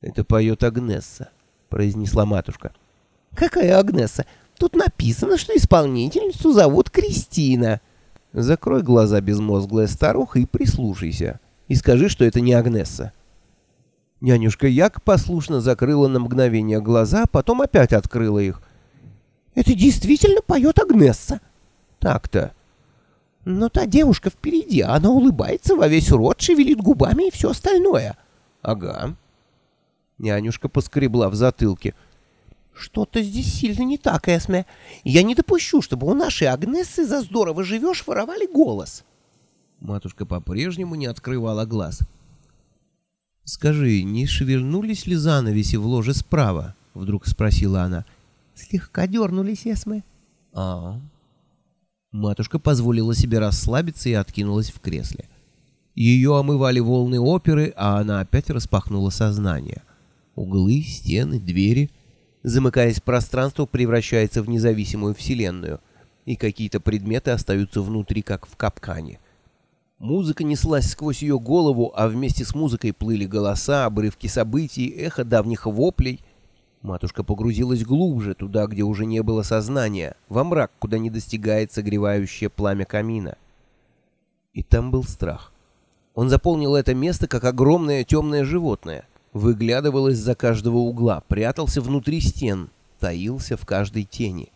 «Это поет Агнесса», — произнесла матушка. «Какая Агнесса? Тут написано, что исполнительницу зовут Кристина». «Закрой глаза, безмозглая старуха, и прислушайся. И скажи, что это не Агнесса». Нянюшка Як послушно закрыла на мгновение глаза, а потом опять открыла их. «Это действительно поет Агнесса?» «Так-то». «Но та девушка впереди, она улыбается во весь рот, шевелит губами и все остальное». «Ага». Нянюшка поскребла в затылке. «Что-то здесь сильно не так, Эсме. Я не допущу, чтобы у нашей Агнессы за здорово живешь воровали голос». Матушка по-прежнему не открывала глаз. «Скажи, не шевельнулись ли занавеси в ложе справа?» — вдруг спросила она. «Слегка дернулись, Эсме». «А, Матушка позволила себе расслабиться и откинулась в кресле. Ее омывали волны оперы, а она опять распахнула сознание. Углы, стены, двери. Замыкаясь, пространство превращается в независимую вселенную, и какие-то предметы остаются внутри, как в капкане. Музыка неслась сквозь ее голову, а вместе с музыкой плыли голоса, обрывки событий, эхо давних воплей — Матушка погрузилась глубже, туда, где уже не было сознания, во мрак, куда не достигает согревающее пламя камина. И там был страх. Он заполнил это место, как огромное темное животное. Выглядывал из-за каждого угла, прятался внутри стен, таился в каждой тени.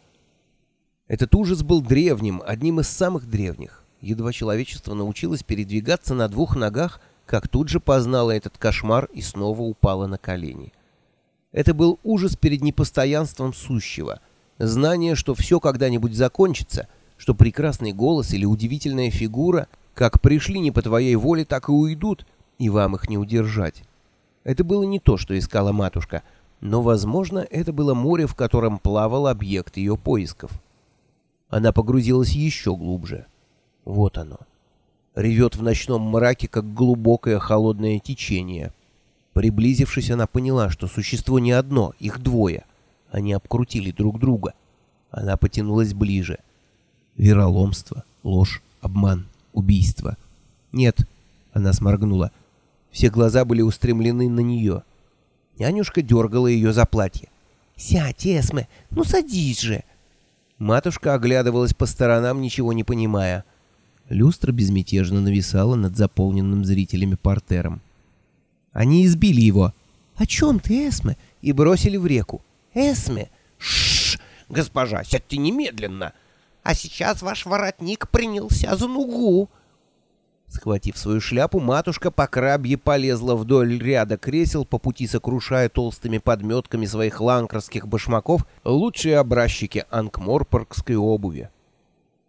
Этот ужас был древним, одним из самых древних. Едва человечество научилось передвигаться на двух ногах, как тут же познало этот кошмар и снова упало на колени. — это был ужас перед непостоянством сущего, знание, что все когда-нибудь закончится, что прекрасный голос или удивительная фигура как пришли не по твоей воле, так и уйдут, и вам их не удержать. Это было не то, что искала матушка, но, возможно, это было море, в котором плавал объект ее поисков. Она погрузилась еще глубже. Вот оно. Ревет в ночном мраке, как глубокое холодное течение — Приблизившись, она поняла, что существо не одно, их двое. Они обкрутили друг друга. Она потянулась ближе. Вероломство, ложь, обман, убийство. «Нет», — она сморгнула. Все глаза были устремлены на нее. Нянюшка дергала ее за платье. «Сядь, Эсме, ну садись же!» Матушка оглядывалась по сторонам, ничего не понимая. Люстра безмятежно нависала над заполненным зрителями портером. Они избили его. «О чем ты, Эсме?» И бросили в реку. «Эсме!» «Шшш! Госпожа, сядьте немедленно!» «А сейчас ваш воротник принялся за нугу!» Схватив свою шляпу, матушка по крабье полезла вдоль ряда кресел, по пути сокрушая толстыми подметками своих ланкерских башмаков лучшие образчики анкморпоргской обуви.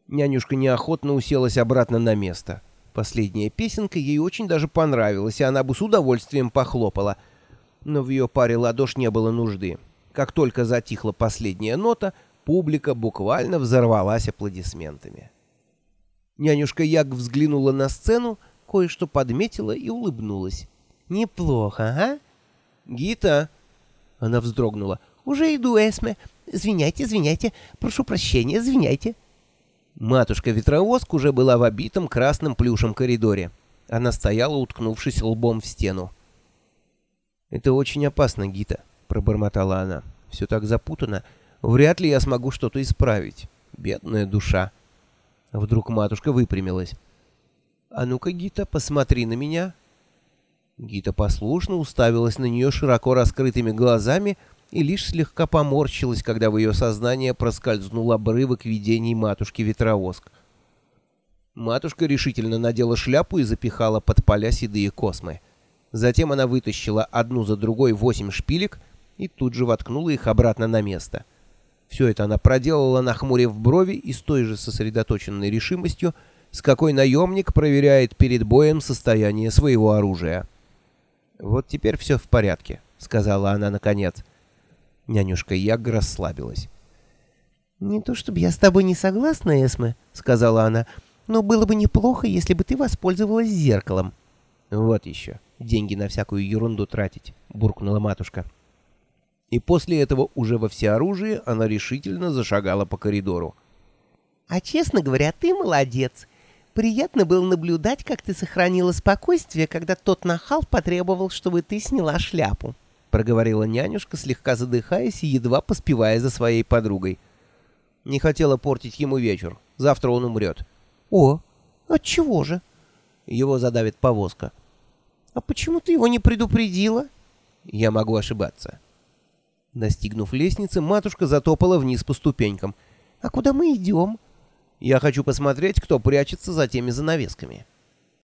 Нянюшка неохотно уселась обратно на место. Последняя песенка ей очень даже понравилась, и она бы с удовольствием похлопала. Но в ее паре ладош не было нужды. Как только затихла последняя нота, публика буквально взорвалась аплодисментами. Нянюшка Яг взглянула на сцену, кое-что подметила и улыбнулась. «Неплохо, а?» «Гита!» Она вздрогнула. «Уже иду, Эсме. Извиняйте, извиняйте. Прошу прощения, извиняйте». Матушка-ветровозк уже была в обитом красным плюшем коридоре. Она стояла, уткнувшись лбом в стену. «Это очень опасно, Гита», — пробормотала она. «Все так запутано. Вряд ли я смогу что-то исправить. Бедная душа». Вдруг матушка выпрямилась. «А ну-ка, Гита, посмотри на меня». Гита послушно уставилась на нее широко раскрытыми глазами, — и лишь слегка поморщилась, когда в ее сознание проскользнул обрывок видений матушки Ветровоск. Матушка решительно надела шляпу и запихала под поля седые космы. Затем она вытащила одну за другой восемь шпилек и тут же воткнула их обратно на место. Все это она проделала, нахмурив брови и с той же сосредоточенной решимостью, с какой наемник проверяет перед боем состояние своего оружия. «Вот теперь все в порядке», — сказала она наконец. Нянюшка Яг расслабилась. «Не то чтобы я с тобой не согласна, Эсме», — сказала она, — «но было бы неплохо, если бы ты воспользовалась зеркалом». «Вот еще. Деньги на всякую ерунду тратить», — буркнула матушка. И после этого уже во всеоружии она решительно зашагала по коридору. «А честно говоря, ты молодец. Приятно было наблюдать, как ты сохранила спокойствие, когда тот нахал потребовал, чтобы ты сняла шляпу». проговорила нянюшка, слегка задыхаясь и едва поспевая за своей подругой. Не хотела портить ему вечер. Завтра он умрет. «О, отчего же? Его задавит повозка. А почему ты его не предупредила?» Я могу ошибаться. Достигнув лестницы, матушка затопала вниз по ступенькам. «А куда мы идем?» Я хочу посмотреть, кто прячется за теми занавесками.